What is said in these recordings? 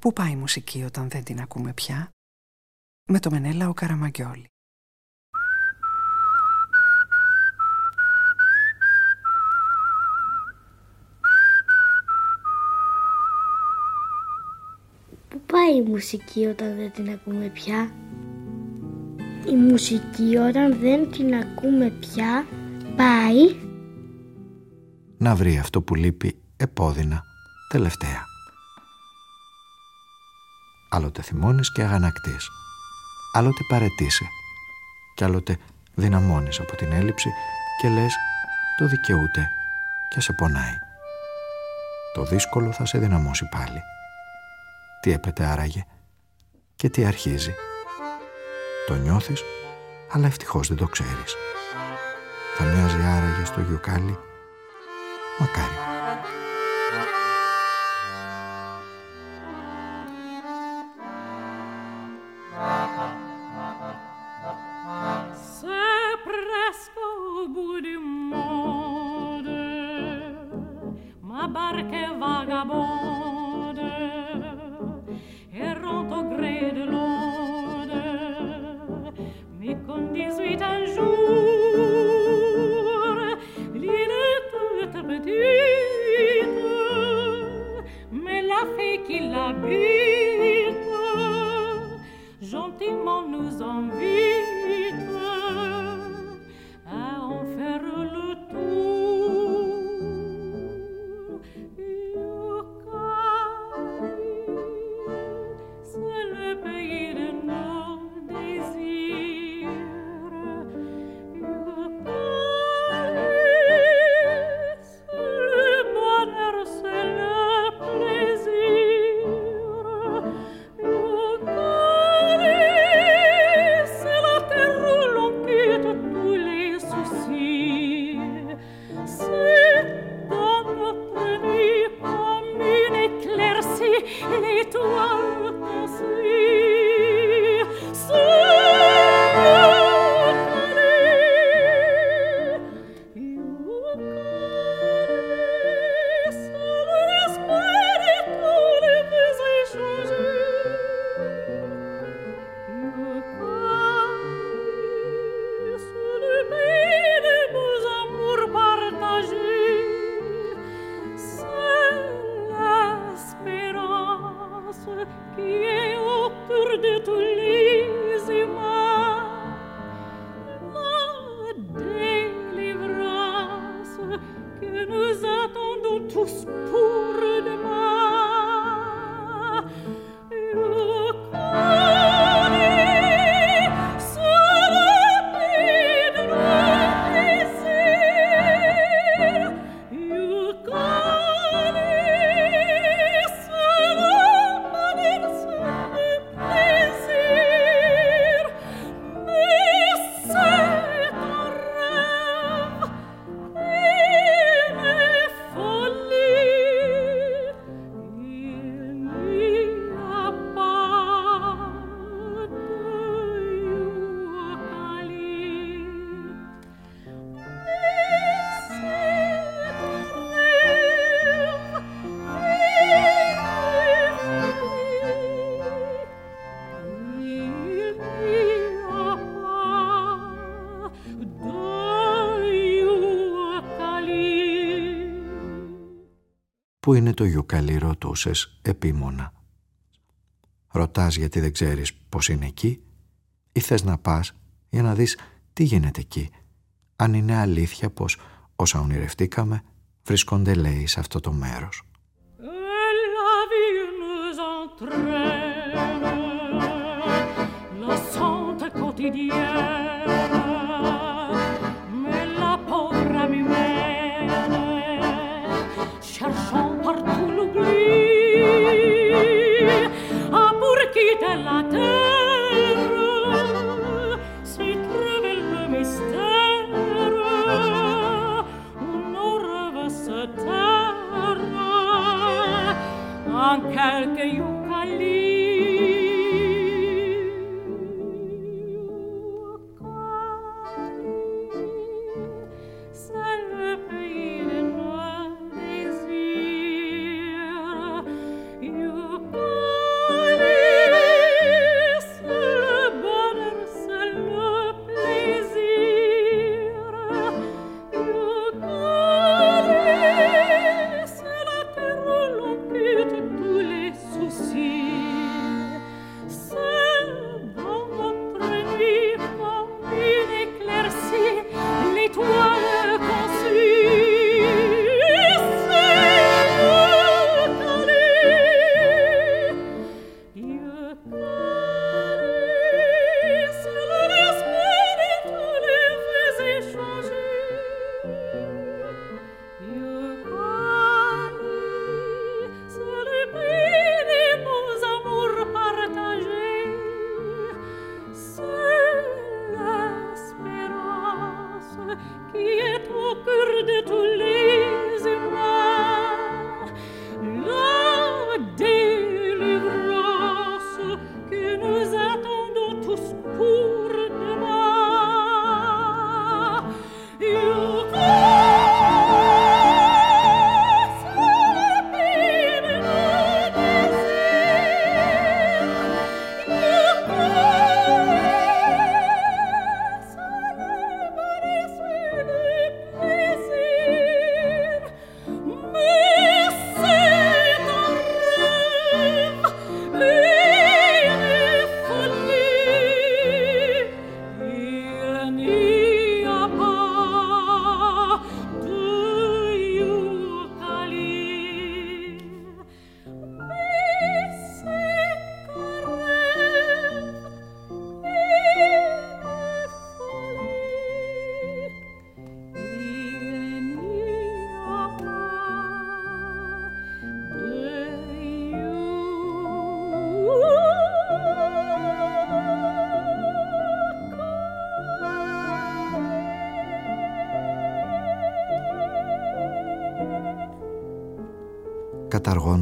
Πού πάει η μουσική όταν δεν την ακούμε πια; Με το Μενέλα ο Καραμαγκιόλη. Πού πάει η μουσική όταν δεν την ακούμε πια; Η μουσική όταν δεν την ακούμε πια πάει... Να βρει αυτό που λείπει επώδυνα. Τελευταία άλλοτε θυμώνεις και αγανακτείς, άλλοτε παρετήσει και άλλοτε δυναμώνεις από την έλλειψη και λες το δικαιούται και σε πονάει. Το δύσκολο θα σε δυναμώσει πάλι. Τι έπεται άραγε και τι αρχίζει. Το νιώθεις, αλλά ευτυχώς δεν το ξέρεις. Θα μοιάζει άραγε στο γιουκάλι. Μακάρι. Πού είναι το γιουκαλί ρωτούσες επίμονα. Ρωτάς γιατί δεν ξέρεις πως είναι εκεί ή θες να πας για να δεις τι γίνεται εκεί. Αν είναι αλήθεια πως όσα ονειρευτήκαμε βρίσκονται λέει σε αυτό το μέρος.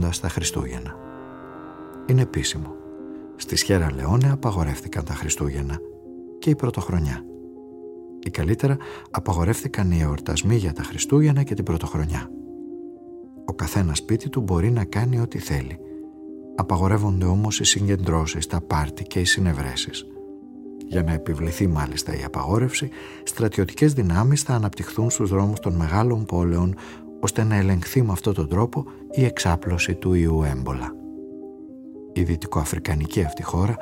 Αργώντας τα Χριστούγεννα. Είναι επίσημο. Στη Σχέρα Λεόνε απαγορεύτηκαν τα Χριστούγεννα και η Πρωτοχρονιά. Ή καλύτερα απαγορεύτηκαν οι εορτασμοί για τα Χριστούγεννα και την Πρωτοχρονιά. Ο καθένας σπίτι του μπορεί να κάνει ό,τι θέλει. Απαγορεύονται όμως οι συγκεντρώσεις, τα πάρτι και οι συνευρέσεις. Για να επιβληθεί μάλιστα η απαγόρευση, στρατιωτικές δυνάμεις θα αναπτυχθούν στους δρόμους των μεγάλων πόλεων ώστε να ελεγχθεί με αυτόν τον τρόπο η εξάπλωση του ιού έμπολα. Η δυτικοαφρικανική αυτή χώρα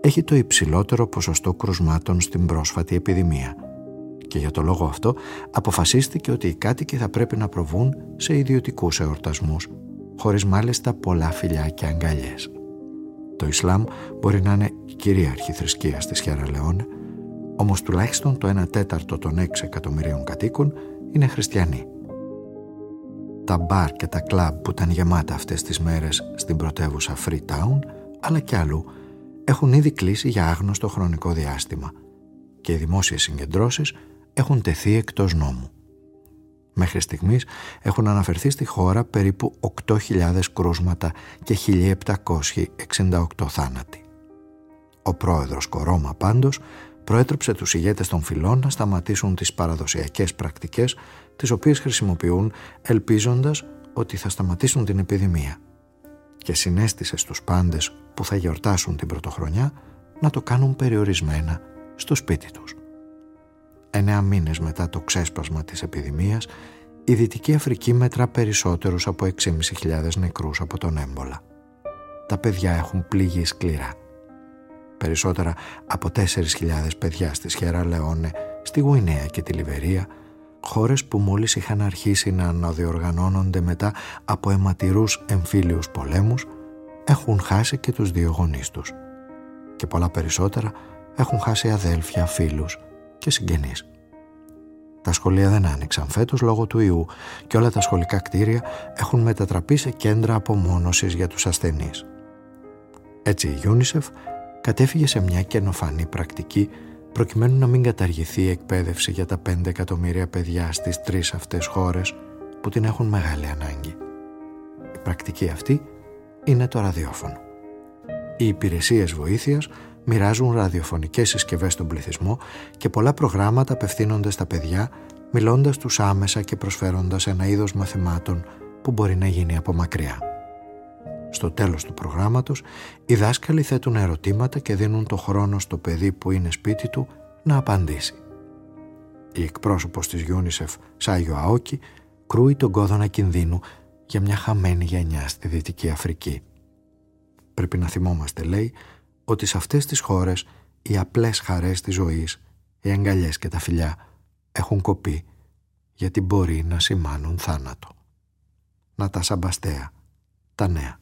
έχει το υψηλότερο ποσοστό κρουσμάτων στην πρόσφατη επιδημία και για το λόγο αυτό αποφασίστηκε ότι οι κάτοικοι θα πρέπει να προβούν σε ιδιωτικούς εορτασμούς χωρίς μάλιστα πολλά φιλιά και αγκαλιές. Το Ισλάμ μπορεί να είναι κυρίαρχη θρησκεία στη Σιέρα Λεόνε, όμως τουλάχιστον το 1 τέταρτο των 6 εκατομμυρίων κατοίκων είναι χριστιανοί. Τα μπαρ και τα κλαμπ που ήταν γεμάτα αυτές τις μέρες στην πρωτεύουσα Freetown, αλλά κι αλλού, έχουν ήδη κλείσει για άγνωστο χρονικό διάστημα και οι δημόσιες συγκεντρώσεις έχουν τεθεί εκτός νόμου. Μέχρι στιγμής έχουν αναφερθεί στη χώρα περίπου 8.000 κρούσματα και 1.768 θάνατοι. Ο πρόεδρος Κορώμα πάντως προέτρεψε τους ηγέτες των φυλών να σταματήσουν τις παραδοσιακές πρακτικές τις οποίες χρησιμοποιούν ελπίζοντας ότι θα σταματήσουν την επιδημία και συνέστησε στους πάντες που θα γιορτάσουν την πρωτοχρονιά να το κάνουν περιορισμένα στο σπίτι τους. Εννέα μήνες μετά το ξέσπασμα της επιδημίας, η Δυτική Αφρική μετρά περισσότερους από 6.500 νεκρούς από τον έμπολα. Τα παιδιά έχουν πληγεί σκληρά. Περισσότερα από 4.000 παιδιά στη Σχέρα Λεόνε, στη Γουινέα και τη Λιβερία, χώρες που μόλις είχαν αρχίσει να αναδιοργανώνονται μετά από αιματηρούς εμφύλιους πολέμους, έχουν χάσει και τους δύο γονείς τους. Και πολλά περισσότερα έχουν χάσει αδέλφια, φίλους και συγγενείς. Τα σχολεία δεν άνοιξαν φέτος λόγω του ιού και όλα τα σχολικά κτίρια έχουν μετατραπεί σε κέντρα απομόνωσης για τους ασθενείς. Έτσι η UNICEF κατέφυγε σε μια καινοφανή πρακτική προκειμένου να μην καταργηθεί η εκπαίδευση για τα 5 εκατομμύρια παιδιά στις τρεις αυτές χώρες που την έχουν μεγάλη ανάγκη. Η πρακτική αυτή είναι το ραδιόφωνο. Οι υπηρεσίες βοήθειας μοιράζουν ραδιοφωνικές συσκευές στον πληθυσμό και πολλά προγράμματα απευθύνονται στα παιδιά μιλώντας τους άμεσα και προσφέροντας ένα είδος μαθημάτων που μπορεί να γίνει από μακριά. Στο τέλος του προγράμματος, οι δάσκαλοι θέτουν ερωτήματα και δίνουν το χρόνο στο παιδί που είναι σπίτι του να απαντήσει. Η εκπρόσωπος της UNICEF, Σάγιο Αόκη, κρούει τον κόδωνα κινδύνου για μια χαμένη γενιά στη Δυτική Αφρική. Πρέπει να θυμόμαστε, λέει, ότι σε αυτές τις χώρες οι απλές χαρές της ζωής, οι αγκαλιές και τα φιλιά έχουν κοπεί γιατί μπορεί να σημάνουν θάνατο. Να τα σαμπαστέα, τα νέα.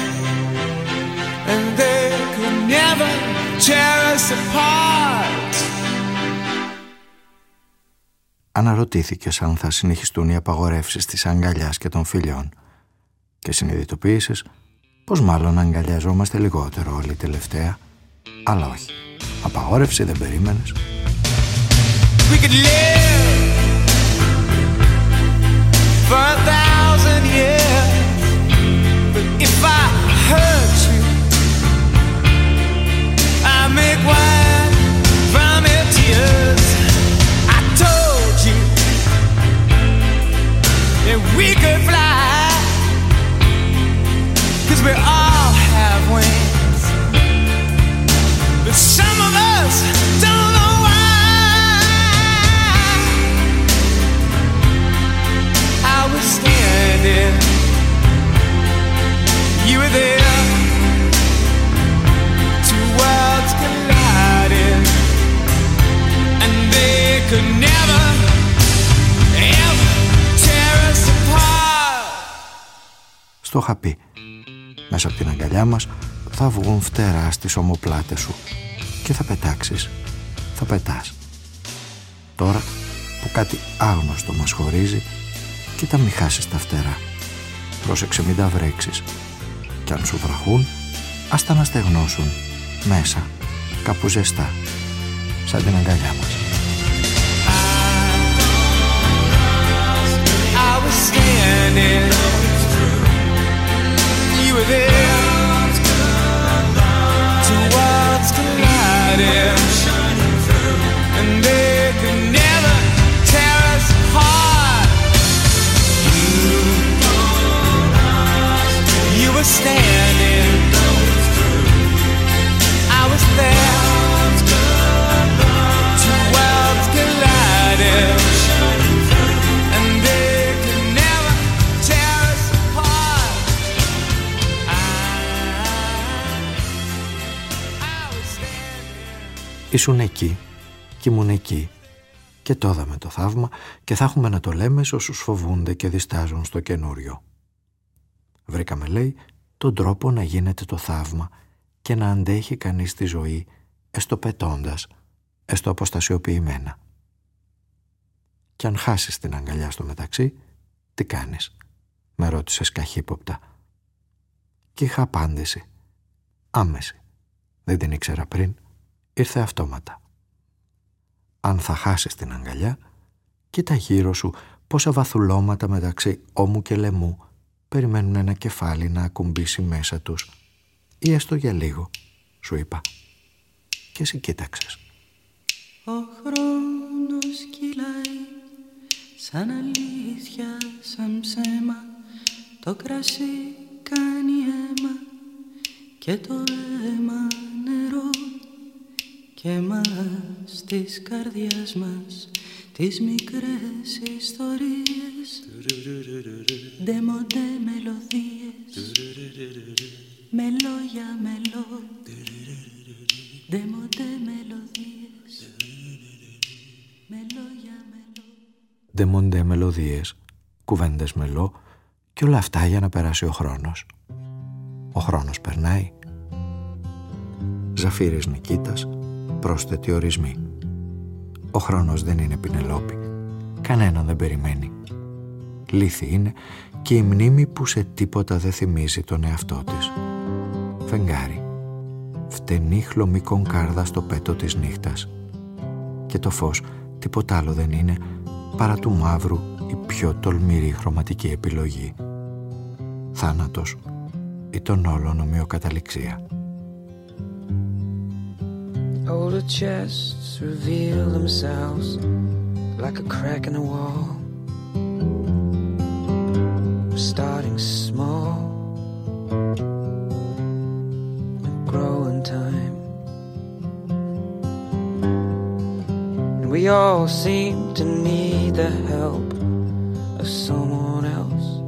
and they could never tear us apart. Αναρωτήθηκες αν θα συνεχιστούν οι απαγορεύσεις της αγκαλιάς και των φιλιών και συνειδητοποίησες πως μάλλον αγκαλιαζόμαστε λιγότερο όλοι τελευταία. Αλλά όχι. Απαγόρευση δεν περίμενες. We could live for a thousand years me. Είχα πει. Μέσα από την αγκαλιά μας θα βγουν φτερά στις ομοπλάτες σου και θα πετάξεις. Θα πετάς. Τώρα που κάτι άγνωστο μας χωρίζει, κοίτα μη χάσεις τα φτερά. Πρόσεξε μην τα βρέξεις. Κι αν σου βραχούν, ας τα να στεγνώσουν. Μέσα, κάπου ζεστά. Σαν την αγκαλιά μας. You were there. Two worlds and they could never tear us apart. You, you were standing. I was there. Two worlds collided. Ήσουν εκεί και ήμουν εκεί και το είδαμε το θαύμα και θα έχουμε να το λέμε σε όσους φοβούνται και διστάζουν στο καινούριο. Βρήκαμε, λέει, τον τρόπο να γίνεται το θαύμα και να αντέχει κανείς τη ζωή έστω πετώντας, έστω αποστασιοποιημένα. Κι αν χάσεις την αγκαλιά στο μεταξύ, τι κάνεις, με ρώτησε καχύποπτα. Και είχα απάντηση, άμεση. Δεν την ήξερα πριν, ήρθε αυτόματα. Αν θα χάσεις την αγκαλιά, κοίτα γύρω σου πόσα βαθουλώματα μεταξύ ώμου και λαιμού περιμένουν ένα κεφάλι να ακουμπήσει μέσα τους ή έστω για λίγο, σου είπα. Και εσύ κοίταξες. Ο χρόνος κυλάει σαν αλήθεια, σαν ψέμα το κρασί κάνει αίμα και το αίμα νερό και μας της καρδιάς μας τις μικρές ιστορίες ντεμοντέ μελωδίες με λόγια μελώ ντεμοντέ μελωδίες με λόγια μελώ Ντεμοντέ μελωδίες, κουβέντες μελό και όλα αυτά για να περάσει ο χρόνος. Ο χρόνος περνάει. Ζαφύρης Νικήτας, πρόσθετοι ορισμοί. Ο χρόνος δεν είναι πινελόπη. Κανέναν δεν περιμένει. Λύθη είναι και η μνήμη που σε τίποτα δεν θυμίζει τον εαυτό της. Φεγγάρι. Φτενή χλωμή κονκάρδα στο πέτο της νύχτας. Και το φως τίποτα άλλο δεν είναι παρά του μαύρου η πιο τολμηρή χρωματική επιλογή. Θάνατος ή τον όλων ομοιοκαταληξία. Older chests reveal themselves like a crack in the wall. We're starting small and time. We all seem to need the help of someone else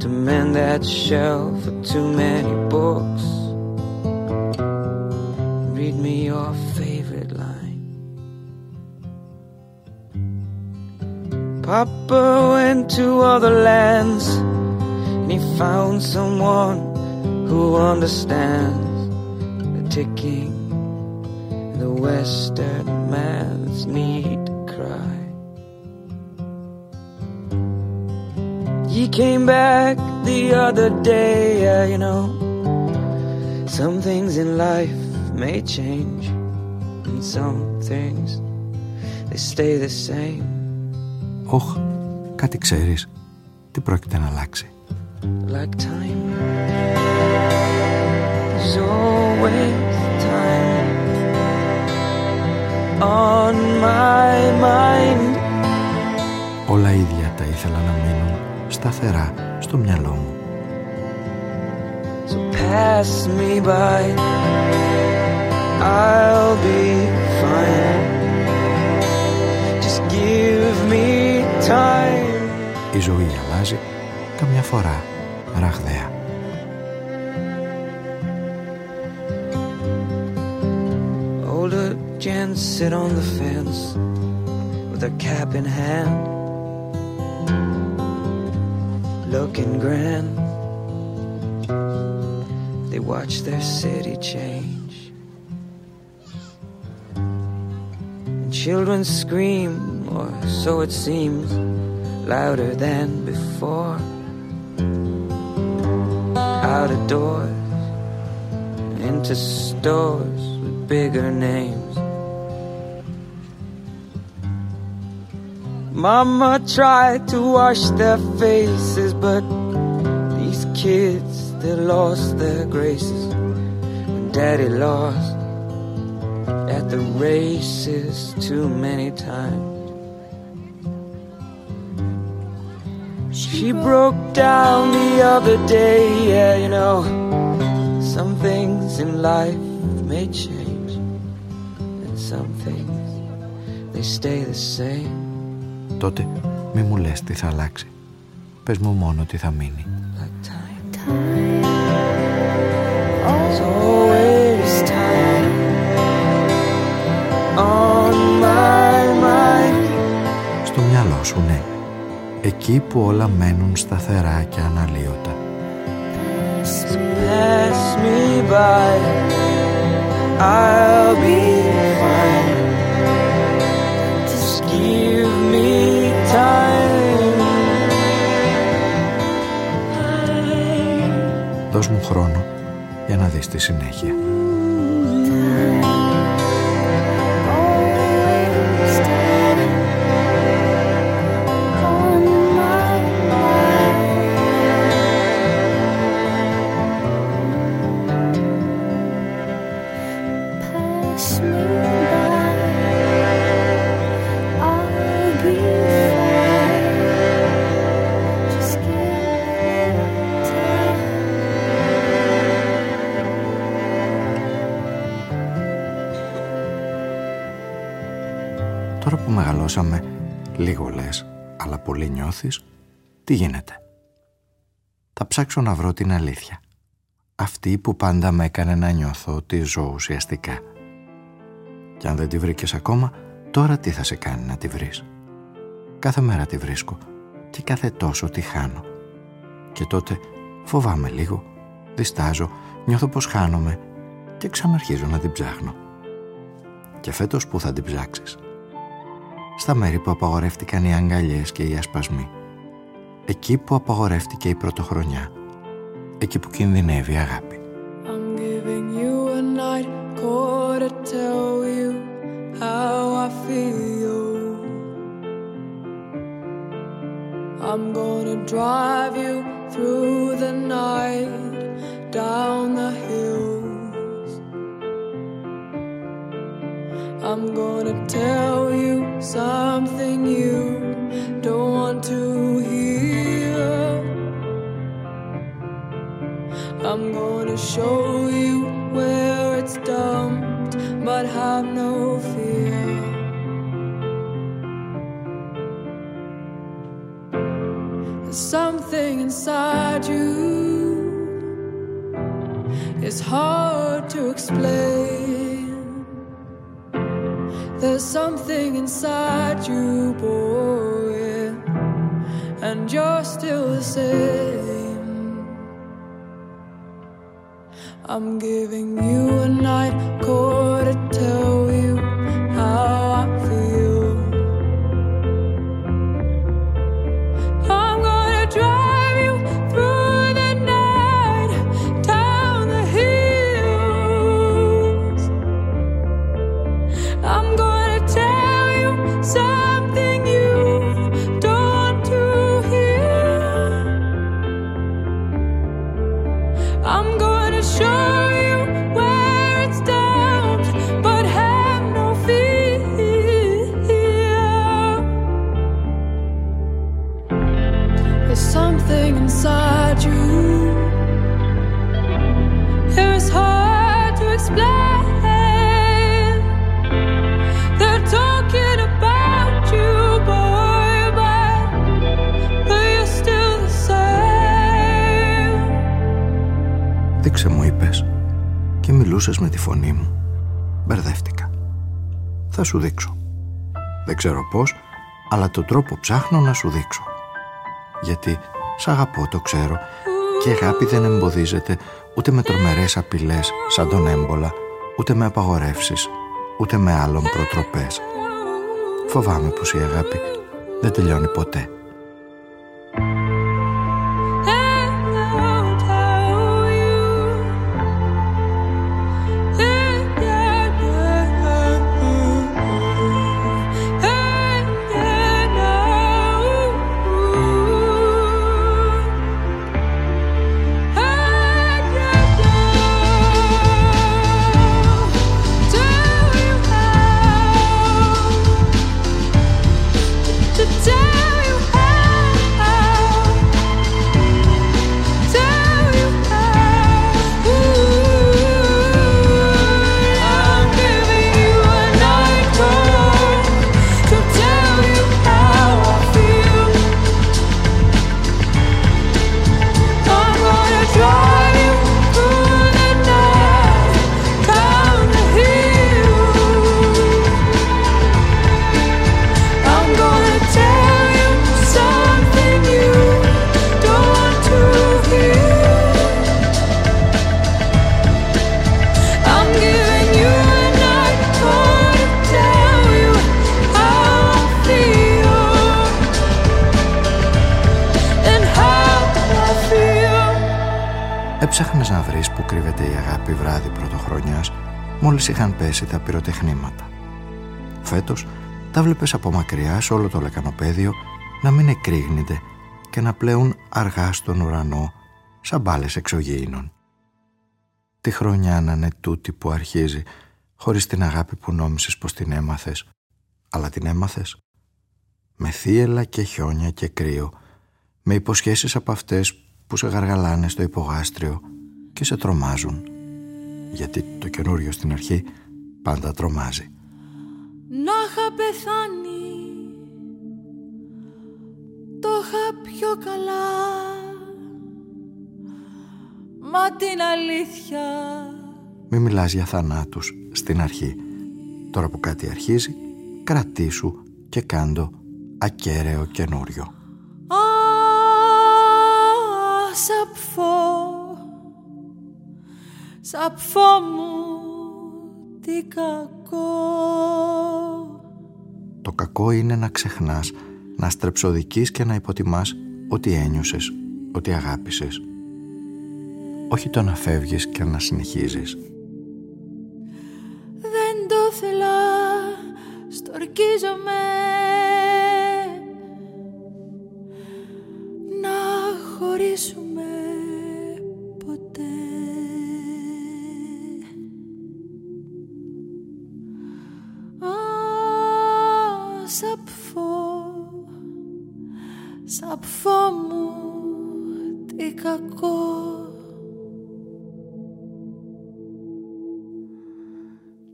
to mend that shelf of too many books. went to other lands and he found someone who understands the ticking and the Western man's need to cry. He came back the other day, yeah, you know. Some things in life may change, and some things they stay the same. Όχ, κάτι ξέρεις. Τι πρόκειται να αλλάξει; Like time, there's always time on my mind. Όλα ίδια τα ήθελα να μείνουν σταθερά στο μυαλό μου. So pass me by, I'll be fine. Just give me time. Η ζωή αλλάζει καμιά φορά ραγδαία. Older gents sit on the fence with their cap in hand, looking grand. they watch their city change. And children scream, or so it seems, louder than before. Out of doors, into stores with bigger names. Mama tried to wash their faces, but these kids, they lost their graces when daddy lost at the races too many times. She broke down the other day, yeah, you know, some things in life may change, and some things they stay the same. τότε μη μου λες τι θα αλλάξει. Πες μου μόνο τι θα μείνει. Στο Εκεί που όλα μένουν σταθερά και αναλύωτα. Pass me by, I'll be Δώσ' μου χρόνο για να δεις τη συνέχεια. Μεγαλώσαμε, λίγο λες, αλλά πολύ νιώθεις, τι γίνεται; Θα ψάξω να βρω την αλήθεια. Αυτή που πάντα με έκανε να νιώθω ότι ζω ουσιαστικά. Και αν δεν τη βρήκες ακόμα, τώρα τι θα σε κάνει να τη βρεις; Κάθε μέρα τη βρίσκω και κάθε τόσο τη χάνω. Και τότε φοβάμαι λίγο, διστάζω, νιώθω πως χάνομαι και ξαναρχίζω να την ψάχνω. Και φέτος που θα την ψάξεις; Στα μέρη που απαγορεύτηκαν οι αγκαλιές και οι ασπασμοί. Εκεί που απαγορεύτηκε η πρωτοχρονιά. Εκεί που κινδυνεύει η αγάπη. I'm giving you a night to tell you how I feel. I'm gonna drive you through the night down the hills. I'm gonna tell you something you don't want to hear. I'm gonna show you where it's dumped, but have no fear. There's something inside you, it's hard to explain. There's something inside you, boy, and you're still the same. I'm giving you a night call μιλούσες με τη φωνή μου. Μπερδεύτηκα. Θα σου δείξω. Δεν ξέρω πώς, αλλά τον τρόπο ψάχνω να σου δείξω. Γιατί σ' αγαπώ το ξέρω και αγάπη δεν εμποδίζεται ούτε με τρομερές απειλές σαν τον έμπολα, ούτε με απαγορεύσεις, ούτε με άλλων προτροπές. Φοβάμαι πως η αγάπη δεν τελειώνει ποτέ. Κρύβεται η αγάπη βράδυ πρωτοχρονιάς μόλις είχαν πέσει τα πυροτεχνήματα. Φέτος τα βλέπεις από μακριά σε όλο το λεκανοπέδιο να μην εκρήγνεται και να πλέουν αργά στον ουρανό σαν μπάλες εξωγήινων. Τι χρονιά να είναι τούτη που αρχίζει χωρίς την αγάπη που νόμισες πως την έμαθες, αλλά την έμαθες; Με θύελα και χιόνια και κρύο, με υποσχέσεις από αυτές που σε γαργαλάνε στο υπογάστριο και σε τρομάζουν. Γιατί το καινούριο στην αρχή πάντα τρομάζει. Να είχα πεθάνει Το είχα πιο καλά Μα την αλήθεια Μη μιλάς για θανάτους στην αρχή. Τώρα που κάτι αρχίζει, κρατήσου και κάντο ακέραιο καινούριο. σαπφό Σαπφό μου τι κακό Το κακό είναι να ξεχνάς να στρεψοδικείς και να υποτιμάς ό,τι ένιωσες, ό,τι αγάπησες. Όχι το να φεύγεις και να συνεχίζεις. Δεν το θέλα, στορκίζομαι να χωρίσουμε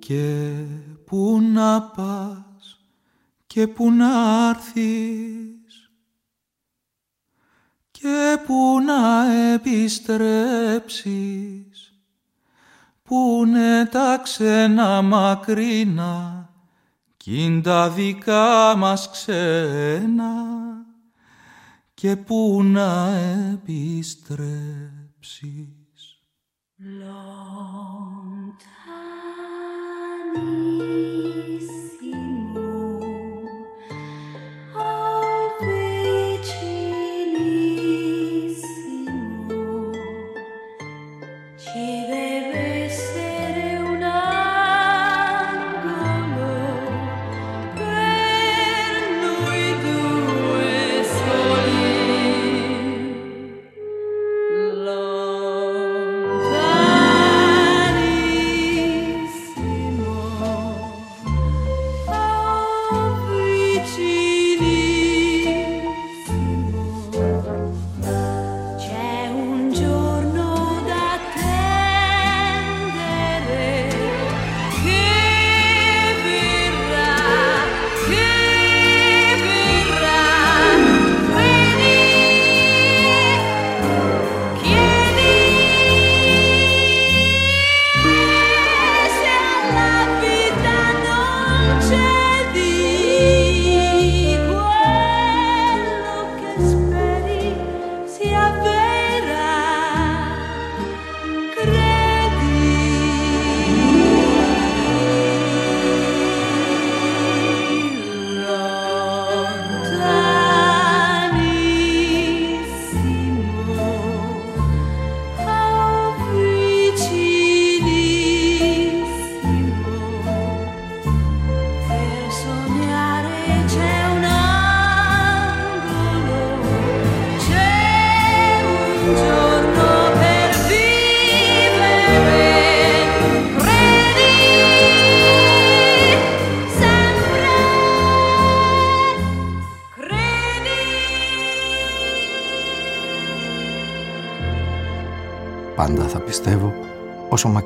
Και πού να πας και πού να έρθεις. Και πού να επιστρέψεις. Που είναι τα ξένα μακρινά κι τα δικά μας ξένα. Και πού να επιστρέψεις. Long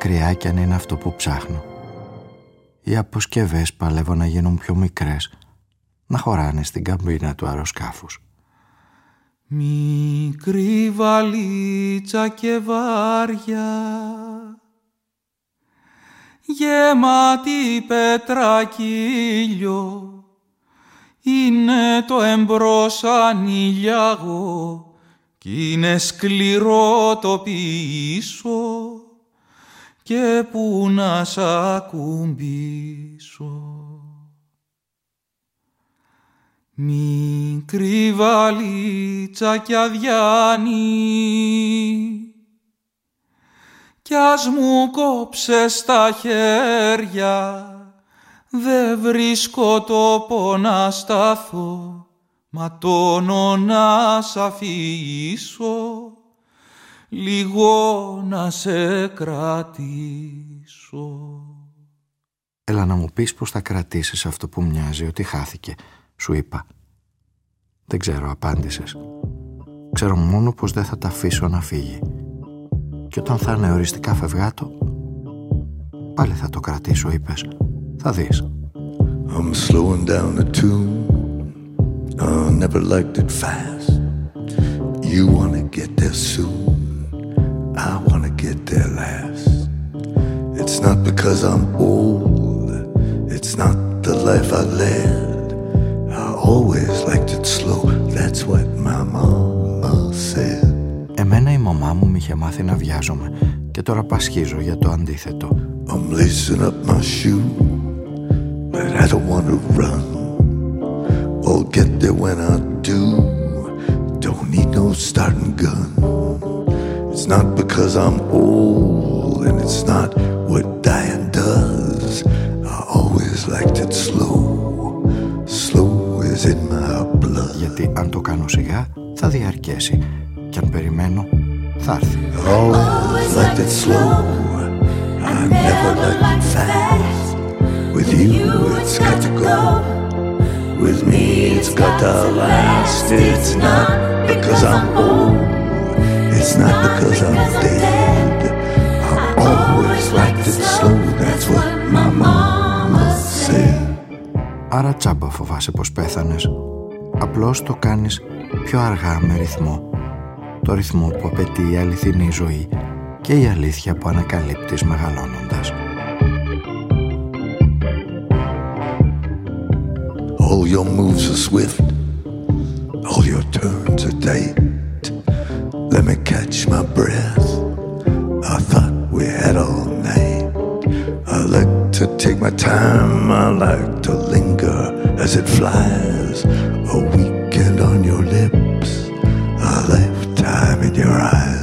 μακριά κι αν είναι αυτό που ψάχνω. Οι αποσκευές παλεύω να γίνουν πιο μικρές, να χωράνε στην καμπίνα του αεροσκάφους. Μικρή βαλίτσα και βάρια γεμάτη πέτρα κύλιο είναι το εμπρός ανήλιαγο κι είναι σκληρό το πίσω και που να σ' ακουμπήσω. Μικρή βαλίτσα κι αδιάνη κι ας μου κόψες τα χέρια Δε βρίσκω τόπο να σταθώ, μα τόνο να σ' αφήσω, λίγο να σε κρατήσω. Έλα να μου πεις πως θα κρατήσεις αυτό που μοιάζει ότι χάθηκε, σου είπα. Δεν ξέρω, απάντησες. Ξέρω μόνο πως δεν θα τα αφήσω να φύγει. Και όταν θα είναι οριστικά φευγάτο, πάλι θα το κρατήσω, είπες. Θα δεις. I'm slowing down the tune. I never liked it fast. You wanna get there soon. I wanna get there last. It's not because I'm old. It's not the life I led. I always liked it slow. That's what my mama said. Εμένα η μαμά μου με είχε μάθει να βιάζομαι και τώρα πασχίζω για το αντίθετο. I'm lacing up my shoe. But I don't want to run. I'll get there when I do. Don't need no starting gun. It's not because I'm old, and it's not what dying does. I always liked it slow. Slow is in my blood. Γιατί αν το κάνω σιγά, θα διαρκέσει. Και αν περιμένω, θα έρθει. I always liked it slow. I never liked it fast. With you, it's got to go. With me, it's got to last. It's not because I'm old. It's not because I'm dead. I always liked it slow. That's what my mama said. Άρα τσάμπα φοβάσαι πως πέθανες. Απλώς το κάνεις πιο αργά με ρυθμό. Το ρυθμό που απαιτεί η αληθινή ζωή και η αλήθεια που ανακαλύπτεις μεγαλώνοντας. All your moves are swift, all your turns are tight. Let me catch my breath. I thought we had all night. I like to take my time, I like to linger as it flies. A weekend on your lips, a lifetime in your eyes.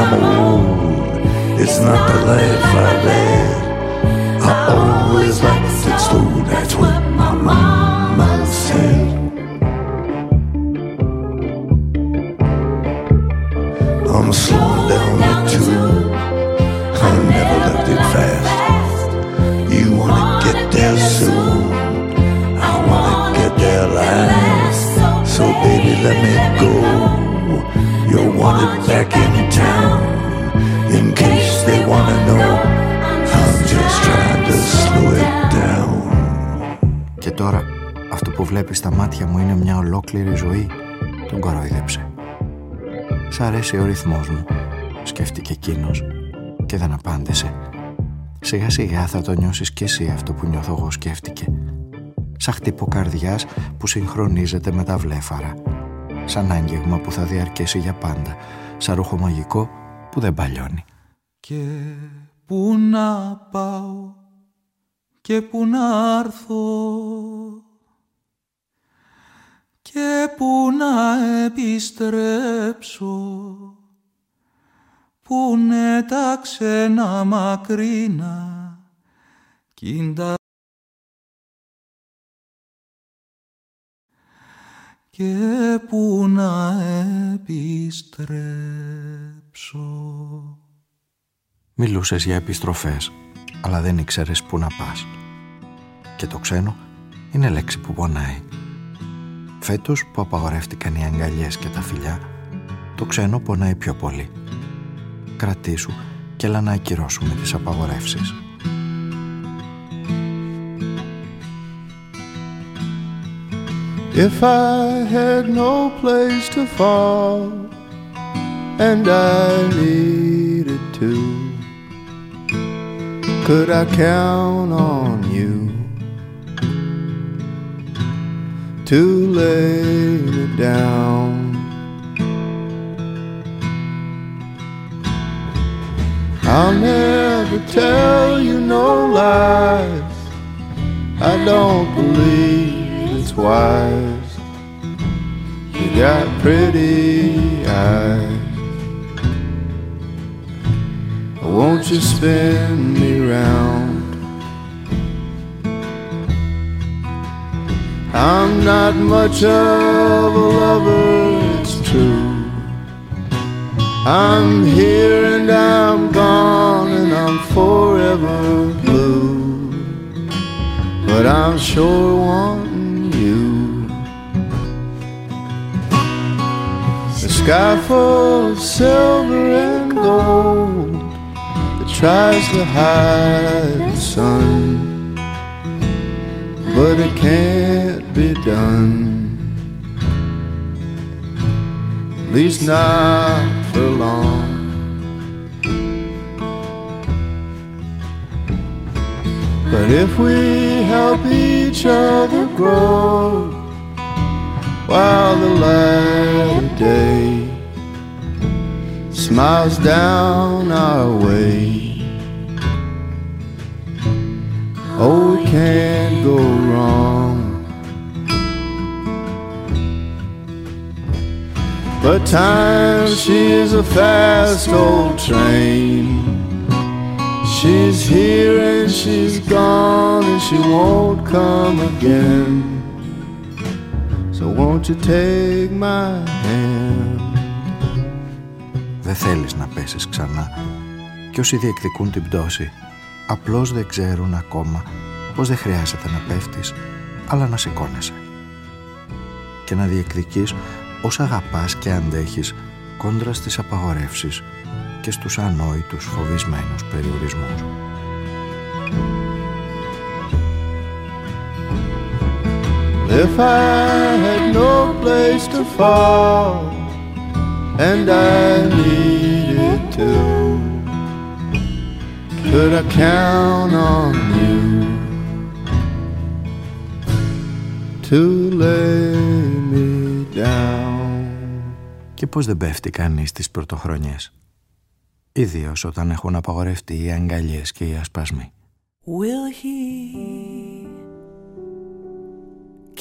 I'm old. It's not the life I led. I always liked ολόκληρη ζωή. Τον κοροϊδέψε. Σ' αρέσει ο ρυθμός μου, σκέφτηκε εκείνος και δεν απάντησε. Σιγά σιγά θα το νιώσεις κι εσύ αυτό που νιώθω εγώ σκέφτηκε. Σαν χτύπο καρδιάς που συγχρονίζεται με τα βλέφαρα. Σαν άγγιγμα που θα διαρκέσει για πάντα. Σαν ρούχο μαγικό που δεν παλιώνει. Και πού να πάω και πού να έρθω και πού να επιστρέψω που είναι τα ξένα μακρινά κι τα και που να επιστρέψω. Μιλούσες για επιστροφές, αλλά δεν ήξερες πού να πας. Και το ξένο είναι λέξη που πονάει. Φέτος που απαγορεύτηκαν οι αγκαλιές και τα φιλιά, το ξένο πονάει πιο πολύ. Κρατήσου και έλα να ακυρώσουμε τις απαγορεύσεις. If I had no place to fall and I needed to, could I count on you; to lay me down? I'll never tell you no lies. I don't believe it's wise. You got pretty eyes. Won't you spin me round? I'm not much of a lover, it's true. I'm here and I'm gone and I'm forever blue. But I'm sure wanting you. The sky full of silver and gold that tries to hide the sun. But it can't be done. At least not for long. But if we help each other grow while the light of day smiles down our way, oh, we can't go wrong. But time, she's a fast old train. She's here and she's gone and she won't come again. So won't you take my hand? Δεν θέλεις να πέσεις ξανά και όσοι διεκδικούν την πτώση απλώς δεν ξέρουν ακόμα πως δεν χρειάζεται να πέφτεις αλλά να σηκώνεσαι και να διεκδικείς όσα αγαπάς και αντέχεις κόντρα στις απαγορεύσεις και στους ανόητους φοβισμένους περιορισμούς. If I had no place to fall and I needed to, could I count on you; To lay me down? Και πώς δεν πέφτει κανείς στις πρωτοχρονιές, ιδίως όταν έχουν απαγορευτεί οι αγκαλιές και οι ασπασμοί. Will he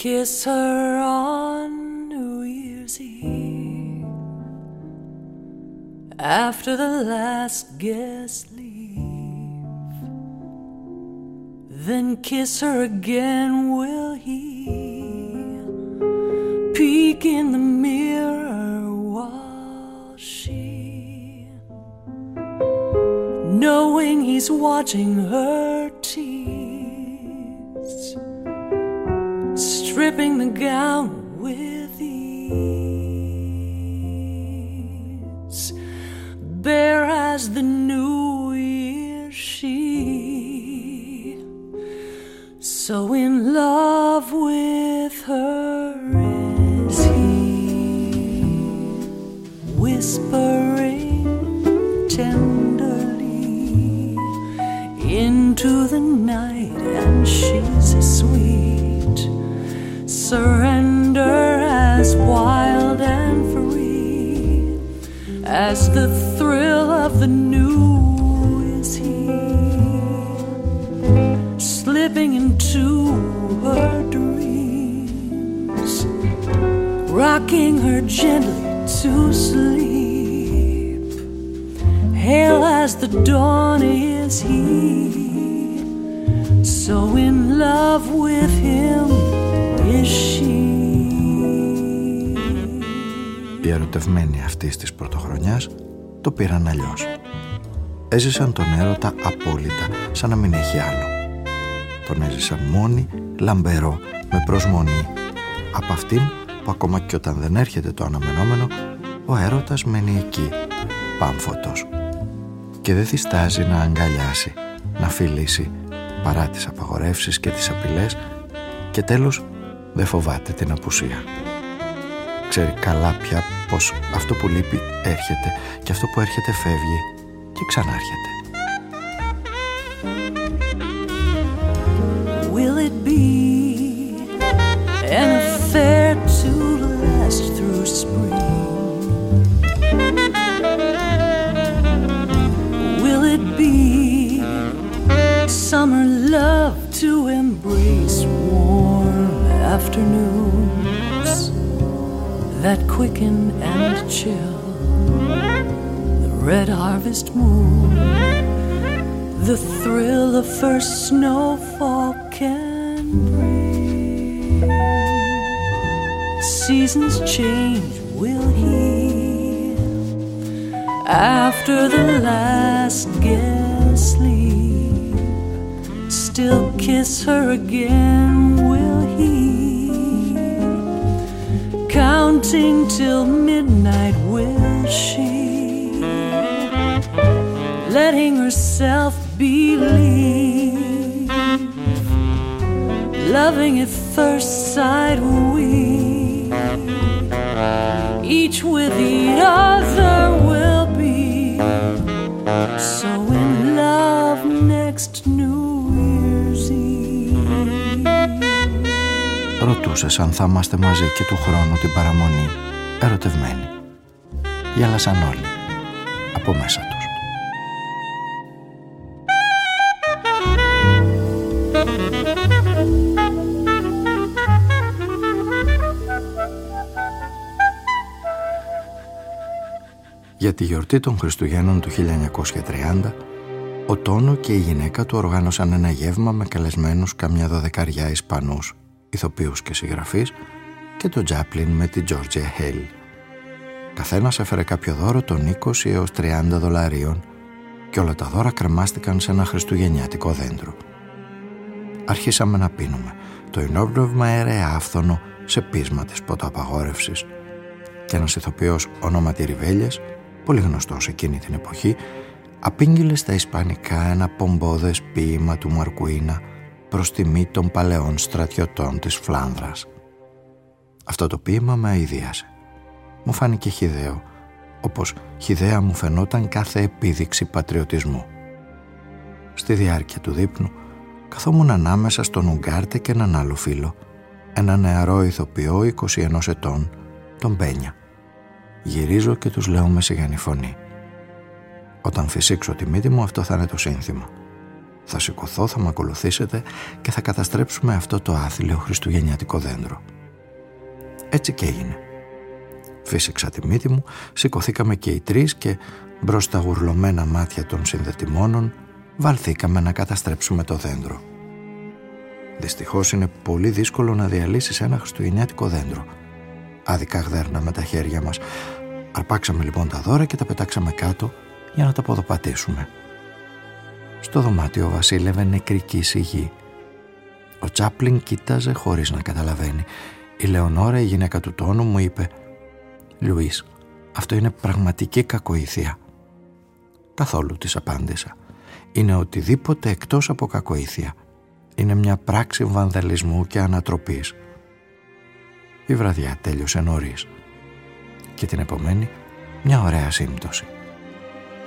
kiss her on New Year's Eve; After the last guest leave? Then kiss her again, will he peek in the mirror while she? Knowing he's watching her tease, stripping the gown with ease, bare as the new year she, so in love Surrender as wild and free as the thrill of the new is he, slipping into her dreams, rocking her gently to sleep. Hail as the dawn is he, so in love with him Οι ερωτευμένοι αυτής της πρωτοχρονιάς το πήραν αλλιώς. Έζησαν τον έρωτα απόλυτα, σαν να μην έχει άλλο. Τον έζησαν μόνοι, λαμπερό, με προσμονή. Από αυτήν που ακόμα και όταν δεν έρχεται το αναμενόμενο, ο έρωτας μένει εκεί, πάμφωτος. Και δεν διστάζει να αγκαλιάσει, να φιλήσει, παρά τις απαγορεύσεις και τις απειλές και τέλος δεν φοβάται την απουσία. Ξέρει καλά πια πως αυτό που λείπει έρχεται και αυτό που έρχεται φεύγει και ξανάρχεται. Will it be an affair to last through spring? Will it be summer love to embrace warm afternoons that quicken and chill. The red harvest moon the thrill of first snowfall can bring seasons change will heal after the last guest leave still kiss her again counting till midnight will she? Letting herself believe. Loving at first sight we. Each with the other will be so Ρωτούσες αν θα είμαστε μαζί και του χρόνου την παραμονή, ερωτευμένοι. Γέλασαν όλοι, από μέσα τους. Για τη γιορτή των Χριστουγέννων του 1930, ο Τόνο και η γυναίκα του οργάνωσαν ένα γεύμα με καλεσμένους καμιά δωδεκαριά Ισπανούς, ηθοποιούς και συγγραφείς και τον Τζάπλιν με την Τζόρτζια Χέλ. Καθένας έφερε κάποιο δώρο των 20 έως 30 δολαρίων και όλα τα δώρα κρεμάστηκαν σε ένα χριστουγεννιάτικο δέντρο. Αρχίσαμε να πίνουμε. Το ενόπνευμα αέρε άφθονο σε πείσμα της ποτοαπαγόρευσης και ένας ηθοποιός ονόματι Ριβέλιες, πολύ γνωστός εκείνη την εποχή, απήγγειλε στα ισπανικά ένα πομπόδες ποίημα του Μαρκουίνα προς τιμή των παλαιών στρατιωτών της Φλάνδρας. Αυτό το ποίημα με αηδίασε. Μου φάνηκε χιδαίο, όπως χιδαία μου φαινόταν κάθε επίδειξη πατριωτισμού. Στη διάρκεια του δείπνου καθόμουν ανάμεσα στον Ουγκάρτε και έναν άλλο φίλο, ένα νεαρό ηθοποιό 21 ετών, τον Μπένια. Γυρίζω και τους λέω με σιγανή φωνή. Όταν φυσήξω τη μύτη μου αυτό θα είναι το σύνθημα. Θα σηκωθώ, θα με ακολουθήσετε και θα καταστρέψουμε αυτό το άθλιο χριστουγεννιάτικο δέντρο. Έτσι και έγινε. Φύσηξα τη μύτη μου, σηκωθήκαμε και οι τρεις και μπρος στα γουρλωμένα μάτια των συνδετημόνων βαλθήκαμε να καταστρέψουμε το δέντρο. Δυστυχώς είναι πολύ δύσκολο να διαλύσεις ένα χριστουγεννιάτικο δέντρο. Άδικα γδέρναμε τα χέρια μας. Αρπάξαμε λοιπόν τα δώρα και τα πετάξαμε κάτω για να τα ποδοπατήσουμε. Στο δωμάτιο βασίλευε νεκρική σιγή. Ο Τσάπλιν κοίταζε χωρίς να καταλαβαίνει. Η Λεωνόρα, η γυναίκα του τόνου, μου είπε «Λουίς, αυτό είναι πραγματική κακοήθεια». Καθόλου της απάντησα. Είναι οτιδήποτε εκτός από κακοήθεια. Είναι μια πράξη βανδαλισμού και ανατροπής. Η βραδιά τέλειωσε νωρίς. Και την επομένη μια ωραία σύμπτωση.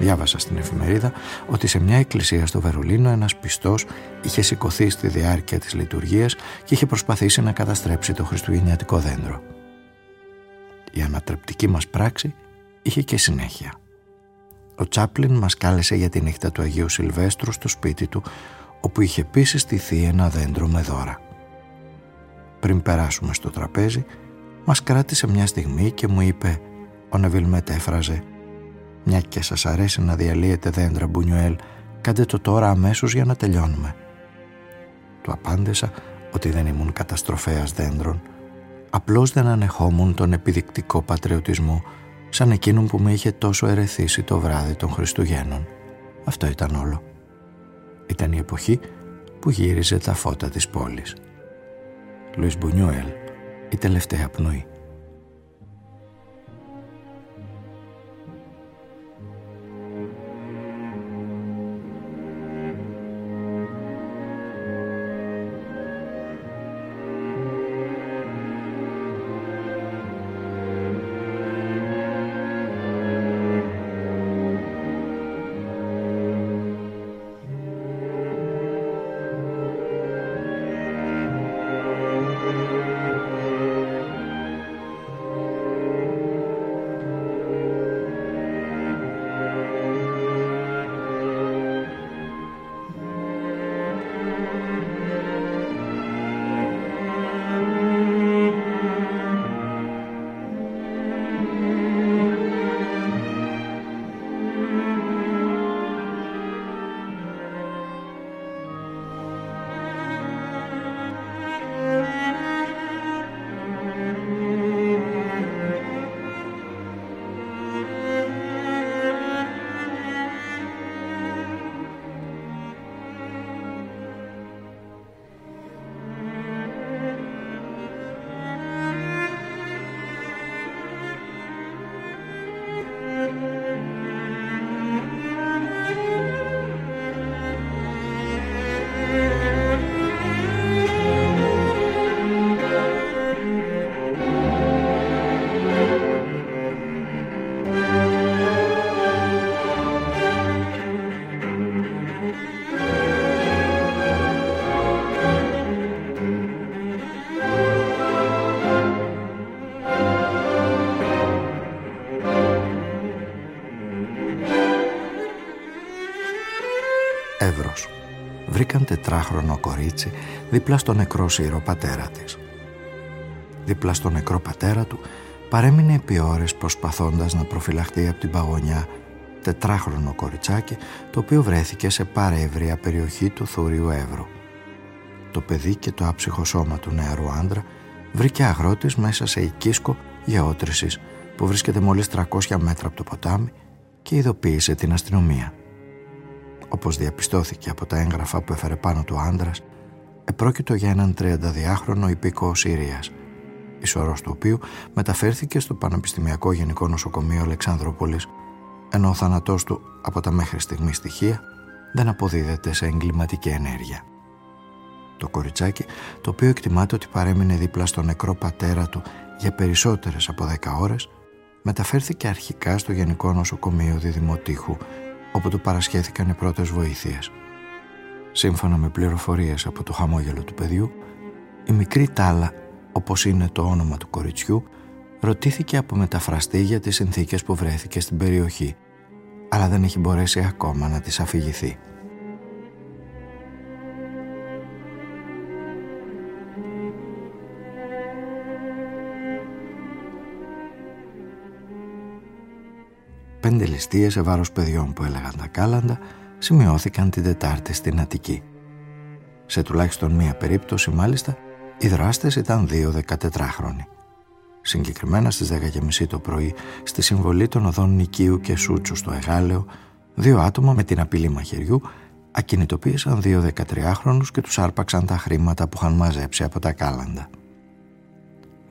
Διάβασα στην εφημερίδα ότι σε μια εκκλησία στο Βερολίνο ένας πιστός είχε σηκωθεί στη διάρκεια της λειτουργίας και είχε προσπαθήσει να καταστρέψει το χριστουγεννιάτικο δέντρο. Η ανατρεπτική μας πράξη είχε και συνέχεια. Ο Τσάπλιν μας κάλεσε για τη νύχτα του Αγίου Σιλβέστρου στο σπίτι του όπου είχε επίσης στηθεί ένα δέντρο με δώρα. Πριν περάσουμε στο τραπέζι μας κράτησε μια στιγμή και μου είπε ο Νεβίλ μετέφραζε «Μια και σας αρέσει να διαλύετε δέντρα, Μπουνιουέλ, κάντε το τώρα αμέσως για να τελειώνουμε». Του απάντησα ότι δεν ήμουν καταστροφέας δέντρων, Απλώς δεν ανεχόμουν τον επιδεικτικό πατριωτισμό σαν εκείνον που με είχε τόσο ερεθίσει το βράδυ των Χριστουγέννων. Αυτό ήταν όλο. Ήταν η εποχή που γύριζε τα φώτα της πόλης. Λουίς Μπουνιούελ, η τελευταία πνοή. Βρήκαν τετράχρονο κορίτσι δίπλα στο νεκρό σύρο πατέρα της. Δίπλα στο νεκρό πατέρα του παρέμεινε επί ώρες προσπαθώντας να προφυλαχτεί από την παγωνιά τετράχρονο κοριτσάκι το οποίο βρέθηκε σε παρεύρια περιοχή του Θούριου Εύρου. Το παιδί και το άψυχο σώμα του νεαρού άντρα βρήκε αγρότης μέσα σε οικίσκο γεώτρησης που βρίσκεται μόλις 300 μέτρα από το ποτάμι και ειδοποίησε την αστυνομία όπως διαπιστώθηκε από τα έγγραφα που έφερε πάνω του άντρας, επρόκειτο για έναν 32χρονο υπήκο Συρίας, ισορρός του οποίου μεταφέρθηκε στο Πανεπιστημιακό Γενικό Νοσοκομείο Αλεξανδρόπολης, ενώ ο θάνατός του από τα μέχρι στιγμή στοιχεία δεν αποδίδεται σε εγκληματική ενέργεια. Το κοριτσάκι, το οποίο εκτιμάται ότι παρέμεινε δίπλα στο νεκρό πατέρα του για περισσότερες από 10 ώρες, μεταφέρθηκε αρχικά στο Γενικό Νοσοκομείο Διδημοτήχου όπου του παρασχέθηκαν οι πρώτες βοήθειες. Σύμφωνα με πληροφορίες από το χαμόγελο του παιδιού, η μικρή Τάλα, όπως είναι το όνομα του κοριτσιού, ρωτήθηκε από μεταφραστή για τις συνθήκες που βρέθηκε στην περιοχή, αλλά δεν έχει μπορέσει ακόμα να τις αφηγηθεί. Πέντε ληστείες σε βάρος παιδιών που έλεγαν τα κάλαντα σημειώθηκαν την Τετάρτη στην Αττική. Σε τουλάχιστον μία περίπτωση μάλιστα οι δράστες ήταν δύο 14χρονοι. Συγκεκριμένα στις 10.30 το πρωί στη συμβολή των οδών Νικίου και Σούτσου στο Εγάλεο δύο άτομα με την απειλή μαχαιριού ακινητοποίησαν δύο 13χρονους και τους άρπαξαν τα χρήματα που είχαν μαζέψει από τα κάλαντα.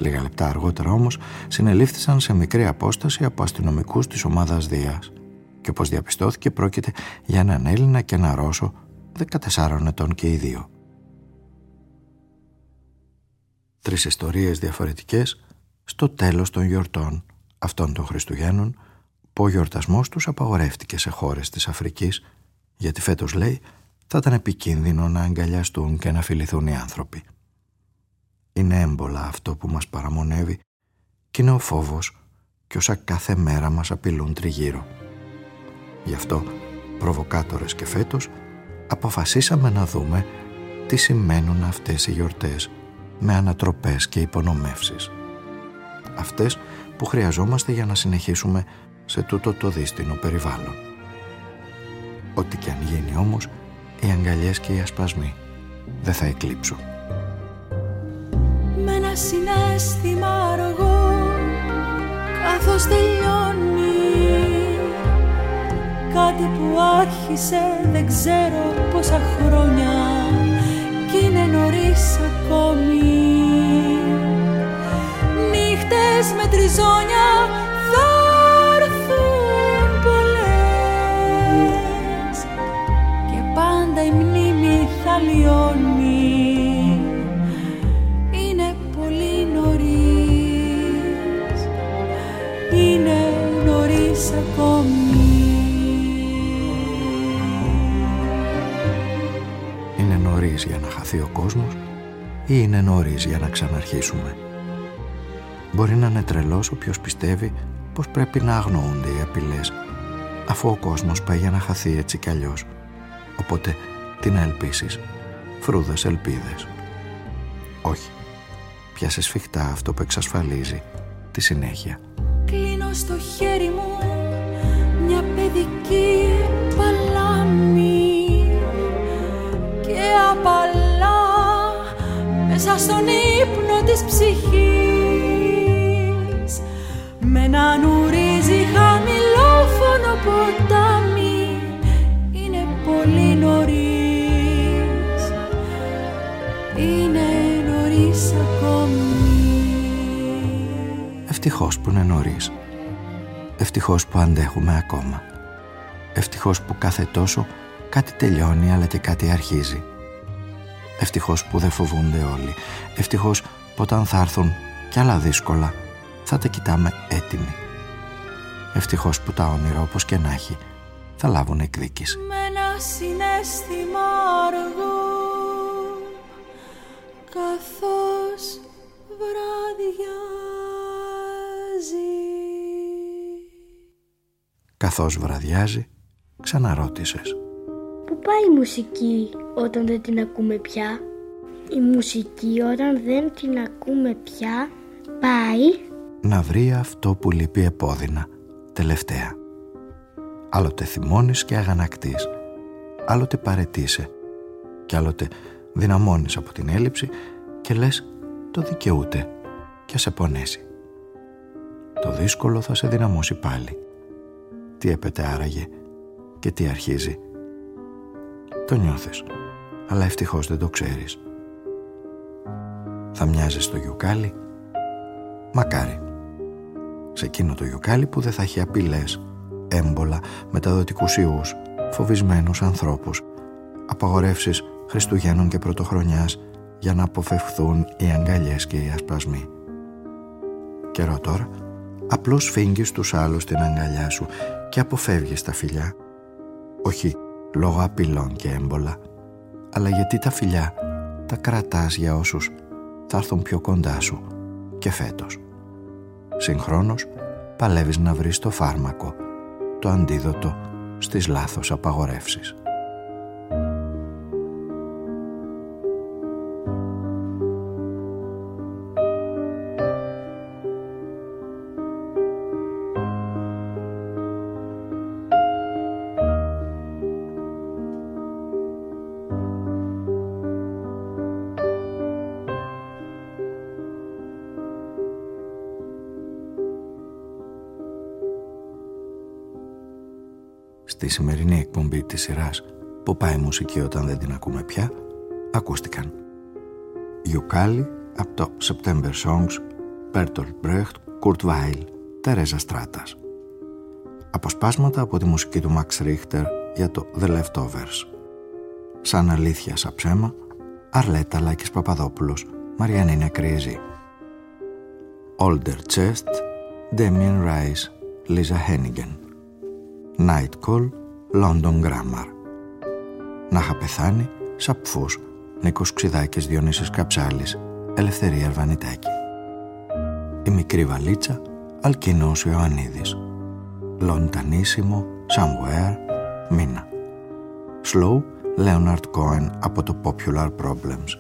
Λίγα λεπτά αργότερα όμως συνελήφθησαν σε μικρή απόσταση από αστυνομικούς της ομάδας Δίας και όπως διαπιστώθηκε πρόκειται για έναν Έλληνα και ένα Ρώσο 14 ετών και οι δύο. Τρεις ιστορίες διαφορετικές στο τέλος των γιορτών αυτών των Χριστουγέννων που ο γιορτασμός τους απαγορεύτηκε σε χώρες της Αφρικής γιατί φέτος λέει θα ήταν επικίνδυνο να αγκαλιαστούν και να φιληθούν οι άνθρωποι. Είναι έμπολα αυτό που μας παραμονεύει και είναι ο φόβος και όσα κάθε μέρα μας απειλούν τριγύρω. Γι' αυτό, προβοκάτορες και φέτος, αποφασίσαμε να δούμε τι σημαίνουν αυτές οι γιορτές με ανατροπές και υπονομεύσεις. Αυτές που χρειαζόμαστε για να συνεχίσουμε σε τούτο το δύστηνο περιβάλλον. Ό,τι και αν γίνει όμως, οι αγκαλιές και οι ασπασμοί δεν θα εκλείψουν. Συνέστημα αργό καθώς τελειώνει. Κάτι που άρχισε δεν ξέρω πόσα χρόνια κι είναι νωρίς ακόμη. Νύχτες με τριζόνια θα έρθουν πολλές και πάντα η μνήμη θα λιώνει νωρίς ακόμη Είναι νωρίς για να χαθεί ο κόσμος ή είναι νωρίς για να ξαναρχίσουμε; Μπορεί να είναι τρελός όποιος πιστεύει πως πρέπει να αγνοούνται οι απειλές αφού ο κόσμος πάει για να χαθεί έτσι κι αλλιώς. Οπότε τι να ελπίσεις, φρούδες ελπίδες. Όχι, πιάσε σφιχτά αυτό που εξασφαλίζει τη συνέχεια. Κλείνω στο χέρι μου μέσα στον ύπνο της ψυχής με έναν ουρίζει χαμηλόφωνο ποτάμι είναι πολύ νωρίς είναι νωρίς ακόμη Ευτυχώς που είναι νωρίς. Ευτυχώς που αντέχουμε ακόμα. Ευτυχώς που κάθε τόσο κάτι τελειώνει αλλά και κάτι αρχίζει. Ευτυχώς που δεν φοβούνται όλοι. Ευτυχώς που όταν θα έρθουν κι άλλα δύσκολα θα τα κοιτάμε έτοιμοι. Ευτυχώς που τα όνειρα όπως και να έχει θα λάβουν εκδίκηση. με ένα συνέστημα αργό καθώς βραδιάζει. Καθώς βραδιάζει ξαναρώτησες. Πού πάει η μουσική όταν δεν την ακούμε πια; Η μουσική όταν δεν την ακούμε πια πάει; Να βρει αυτό που λείπει επώδυνα, τελευταία. Άλλοτε θυμώνεις και αγανακτείς, άλλοτε παρετήσαι κι άλλοτε δυναμώνεις από την έλλειψη και λες το δικαιούται και σε πονέσει. Το δύσκολο θα σε δυναμώσει πάλι. Τι έπεται άραγε και τι αρχίζει. Το νιώθεις, αλλά ευτυχώς δεν το ξέρεις. Θα μοιάζεις στο γιουκάλι, μακάρι σε εκείνο το γιουκάλι που δεν θα έχει απειλές, έμπολα, μεταδοτικούς ιούς, φοβισμένους ανθρώπους, απαγορεύσεις Χριστουγέννων και Πρωτοχρονιάς για να αποφευχθούν οι αγκαλιές και οι ασπασμοί. Καιρό τώρα, απλώς φύγγεις τους άλλους την αγκαλιά σου και αποφεύγεις τα φιλιά. Όχι λόγω απειλών και έμπολα, αλλά γιατί τα φιλιά τα κρατάς για όσους θα έρθουν πιο κοντά σου και φέτος. Συγχρόνως παλεύεις να βρεις το φάρμακο, το αντίδοτο στις λάθος απαγορεύσεις. Σημερινή εκπομπή της σειράς «Που πάει η μουσική όταν δεν την ακούμε πια» ακούστηκαν. Γιουκάλι από το September Songs Bertolt Brecht, Kurt Weill, Τερέζα Στράτας Αποσπάσματα από τη μουσική του Max Richter για το The Leftovers. Σαν αλήθεια σαν ψέμα Αρλέτα Λάκης Παπαδόπουλος Μαριανίνα Κρυεζή Older Chest Damien Rice Lisa Hennigan. Night Call, London Grammar. Να είχα πεθάνει, Σαπφούς, Νίκος Ξιδάκης Διονύσης Καψάλης, Ελευθερία Αρβανιτάκη. Η μικρή βαλίτσα, Αλκινός Ιωαννίδης. Λοντανίσιμο, Somewhere, Μίνα. Slow, Leonard Cohen από το Popular Problems.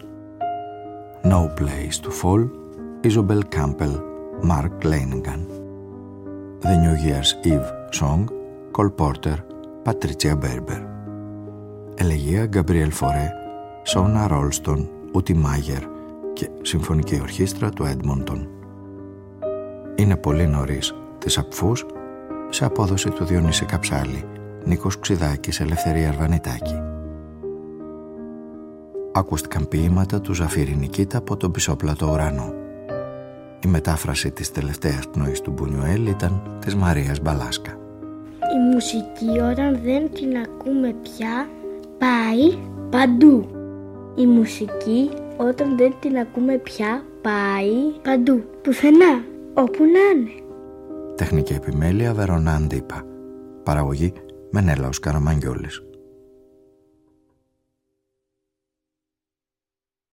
No Place to Fall, Isabel Campbell, Mark Lanigan. The New Year's Eve Song, Cole Porter, Patricia Berber. Ελεγία Γκαμπριέλ Φορέ, Σόνα Ρόλστον, Ούτι Μάγερ, και Συμφωνική Ορχήστρα του Έντμοντον. Είναι πολύ νωρίς της Απφούς σε απόδοση του Διονύση Καψάλη, Νίκος Ξιδάκης, Ελευθερία Αρβανιτάκη. Ακούστηκαν ποίηματα του Ζαφύρη Νικήτα από τον πισόπλατο ουρανό. Η μετάφραση της τελευταίας πνοής του Μπουνιουέλ ήταν της Μαρίας Μπαλάσκα. Η μουσική όταν δεν την ακούμε πια πάει παντού. Η μουσική όταν δεν την ακούμε πια πάει παντού. Πουθενά. Όπου να είναι. Τεχνική επιμέλεια Βερονά Αντίπα. Παραγωγή Μενέλαος Καραμαγγιόλης.